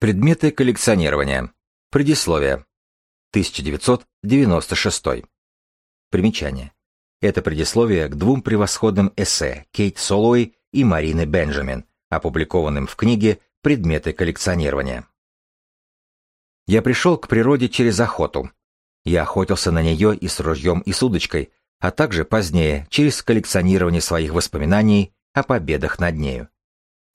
Предметы коллекционирования. Предисловие. 1996. Примечание. Это предисловие к двум превосходным эссе Кейт Солуэй и Марины Бенджамин, опубликованным в книге «Предметы коллекционирования». Я пришел к природе через охоту. Я охотился на нее и с ружьем, и с удочкой, а также позднее через коллекционирование своих воспоминаний о победах над нею.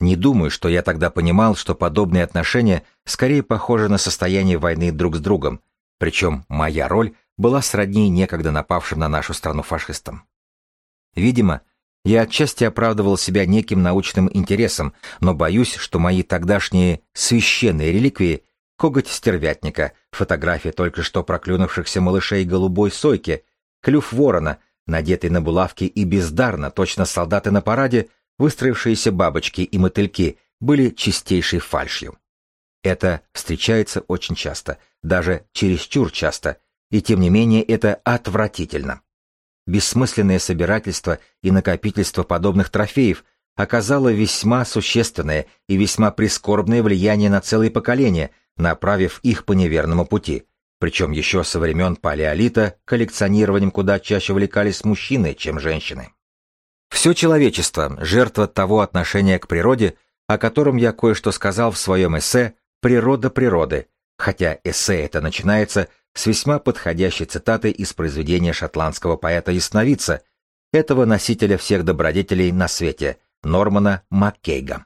Не думаю, что я тогда понимал, что подобные отношения скорее похожи на состояние войны друг с другом, причем моя роль была сродни некогда напавшим на нашу страну фашистам. Видимо, я отчасти оправдывал себя неким научным интересом, но боюсь, что мои тогдашние священные реликвии — коготь стервятника, фотография только что проклюнувшихся малышей голубой сойки, клюв ворона, надетый на булавки и бездарно, точно солдаты на параде — выстроившиеся бабочки и мотыльки были чистейшей фальшью. Это встречается очень часто, даже чересчур часто, и тем не менее это отвратительно. Бессмысленное собирательство и накопительство подобных трофеев оказало весьма существенное и весьма прискорбное влияние на целые поколения, направив их по неверному пути, причем еще со времен палеолита коллекционированием куда чаще увлекались мужчины, чем женщины. Все человечество – жертва того отношения к природе, о котором я кое-что сказал в своем эссе «Природа природы», хотя эссе это начинается с весьма подходящей цитаты из произведения шотландского поэта Ясновидца, этого носителя всех добродетелей на свете, Нормана Маккейга.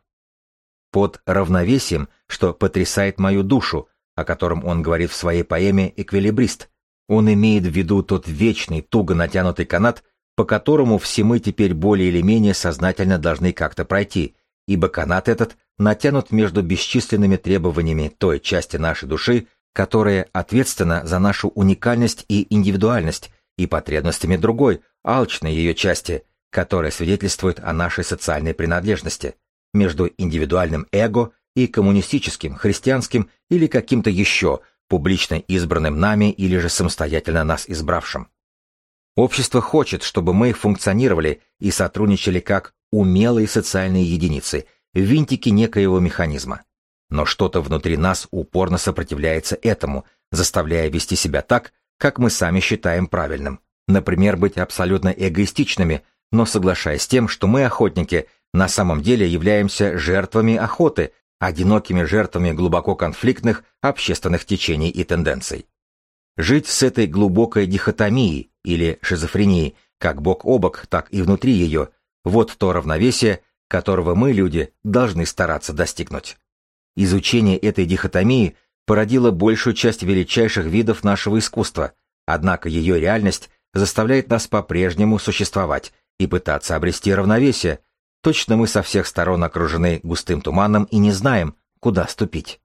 Под равновесием, что потрясает мою душу, о котором он говорит в своей поэме «Эквилибрист», он имеет в виду тот вечный, туго натянутый канат, по которому все мы теперь более или менее сознательно должны как-то пройти, ибо канат этот натянут между бесчисленными требованиями той части нашей души, которая ответственна за нашу уникальность и индивидуальность, и потребностями другой, алчной ее части, которая свидетельствует о нашей социальной принадлежности, между индивидуальным эго и коммунистическим, христианским или каким-то еще, публично избранным нами или же самостоятельно нас избравшим. Общество хочет, чтобы мы функционировали и сотрудничали как умелые социальные единицы, винтики некоего механизма. Но что-то внутри нас упорно сопротивляется этому, заставляя вести себя так, как мы сами считаем правильным. Например, быть абсолютно эгоистичными, но соглашаясь с тем, что мы, охотники, на самом деле являемся жертвами охоты, одинокими жертвами глубоко конфликтных общественных течений и тенденций. Жить с этой глубокой дихотомией или шизофренией, как бок о бок, так и внутри ее, вот то равновесие, которого мы, люди, должны стараться достигнуть. Изучение этой дихотомии породило большую часть величайших видов нашего искусства, однако ее реальность заставляет нас по-прежнему существовать и пытаться обрести равновесие, точно мы со всех сторон окружены густым туманом и не знаем, куда ступить.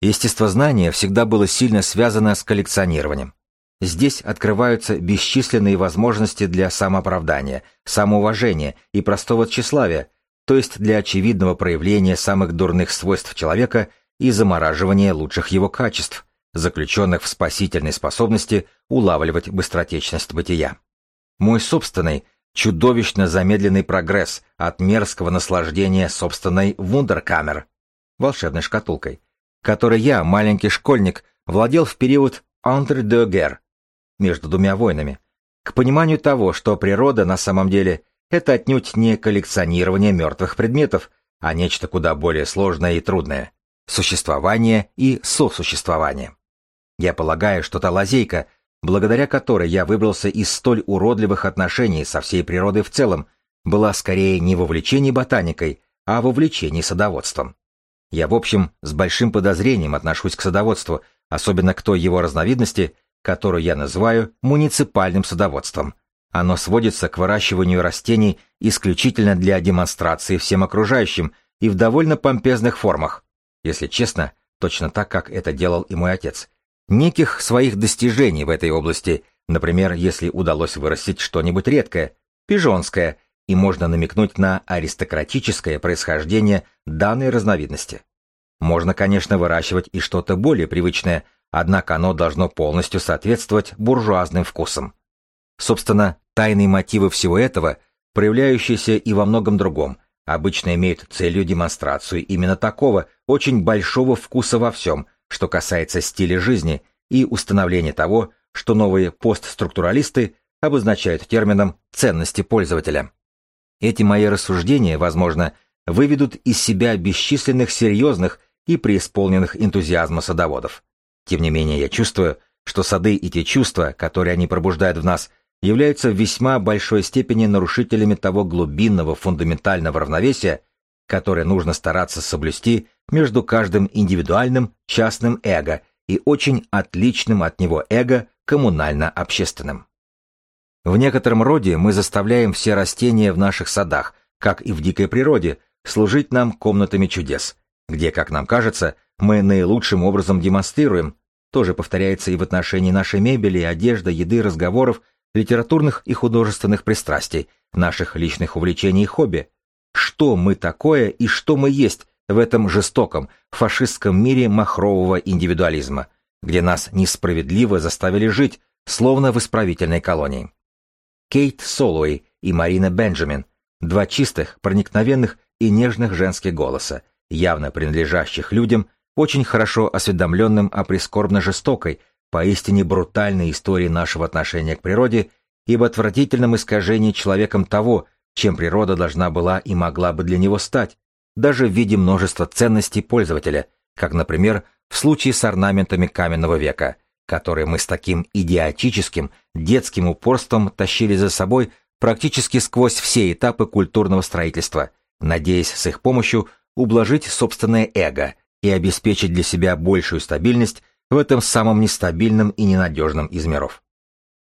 Естествознание всегда было сильно связано с коллекционированием. Здесь открываются бесчисленные возможности для самооправдания, самоуважения и простого тщеславия, то есть для очевидного проявления самых дурных свойств человека и замораживания лучших его качеств, заключенных в спасительной способности улавливать быстротечность бытия. Мой собственный, чудовищно замедленный прогресс от мерзкого наслаждения собственной вундеркамер, волшебной шкатулкой, которой я, маленький школьник, владел в период guerres, между двумя войнами, к пониманию того, что природа на самом деле это отнюдь не коллекционирование мертвых предметов, а нечто куда более сложное и трудное – существование и сосуществование. Я полагаю, что та лазейка, благодаря которой я выбрался из столь уродливых отношений со всей природой в целом, была скорее не вовлечение ботаникой, а вовлечение садоводством. Я, в общем, с большим подозрением отношусь к садоводству, особенно к той его разновидности, которую я называю муниципальным садоводством. Оно сводится к выращиванию растений исключительно для демонстрации всем окружающим и в довольно помпезных формах. Если честно, точно так, как это делал и мой отец. Неких своих достижений в этой области, например, если удалось вырастить что-нибудь редкое, пижонское – и можно намекнуть на аристократическое происхождение данной разновидности. Можно, конечно, выращивать и что-то более привычное, однако оно должно полностью соответствовать буржуазным вкусам. Собственно, тайные мотивы всего этого, проявляющиеся и во многом другом, обычно имеют целью демонстрацию именно такого очень большого вкуса во всем, что касается стиля жизни и установления того, что новые постструктуралисты обозначают термином «ценности пользователя». Эти мои рассуждения, возможно, выведут из себя бесчисленных серьезных и преисполненных энтузиазма садоводов. Тем не менее, я чувствую, что сады и те чувства, которые они пробуждают в нас, являются в весьма большой степени нарушителями того глубинного фундаментального равновесия, которое нужно стараться соблюсти между каждым индивидуальным частным эго и очень отличным от него эго коммунально-общественным. В некотором роде мы заставляем все растения в наших садах, как и в дикой природе, служить нам комнатами чудес, где, как нам кажется, мы наилучшим образом демонстрируем, тоже повторяется и в отношении нашей мебели, одежды, еды, разговоров, литературных и художественных пристрастий, наших личных увлечений и хобби. Что мы такое и что мы есть в этом жестоком, фашистском мире махрового индивидуализма, где нас несправедливо заставили жить, словно в исправительной колонии. Кейт Солуэй и Марина Бенджамин, два чистых, проникновенных и нежных женских голоса, явно принадлежащих людям, очень хорошо осведомленным о прискорбно жестокой, поистине брутальной истории нашего отношения к природе и об отвратительном искажении человеком того, чем природа должна была и могла бы для него стать, даже в виде множества ценностей пользователя, как, например, в случае с орнаментами каменного века, которые мы с таким идиотическим, детским упорством тащили за собой практически сквозь все этапы культурного строительства, надеясь с их помощью ублажить собственное эго и обеспечить для себя большую стабильность в этом самом нестабильном и ненадежном из миров.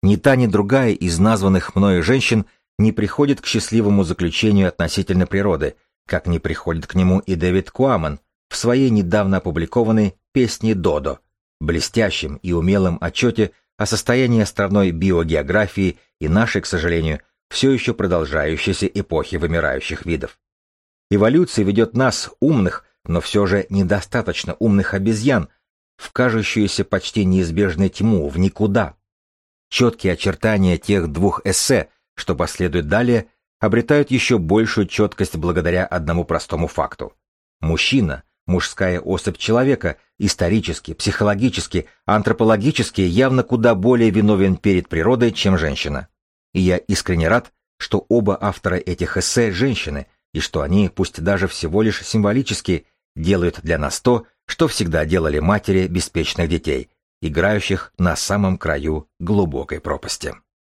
Ни та, ни другая из названных мною женщин не приходит к счастливому заключению относительно природы, как не приходит к нему и Дэвид Куаман в своей недавно опубликованной «Песне Додо», блестящем и умелом отчете о состоянии островной биогеографии и нашей, к сожалению, все еще продолжающейся эпохи вымирающих видов. Эволюция ведет нас, умных, но все же недостаточно умных обезьян, в кажущуюся почти неизбежной тьму, в никуда. Четкие очертания тех двух эссе, что последует далее, обретают еще большую четкость благодаря одному простому факту. Мужчина, мужская особь человека, исторически, психологически, антропологически явно куда более виновен перед природой, чем женщина. И я искренне рад, что оба автора этих эссе – женщины, и что они, пусть даже всего лишь символически, делают для нас то, что всегда делали матери беспечных детей, играющих на самом краю глубокой пропасти.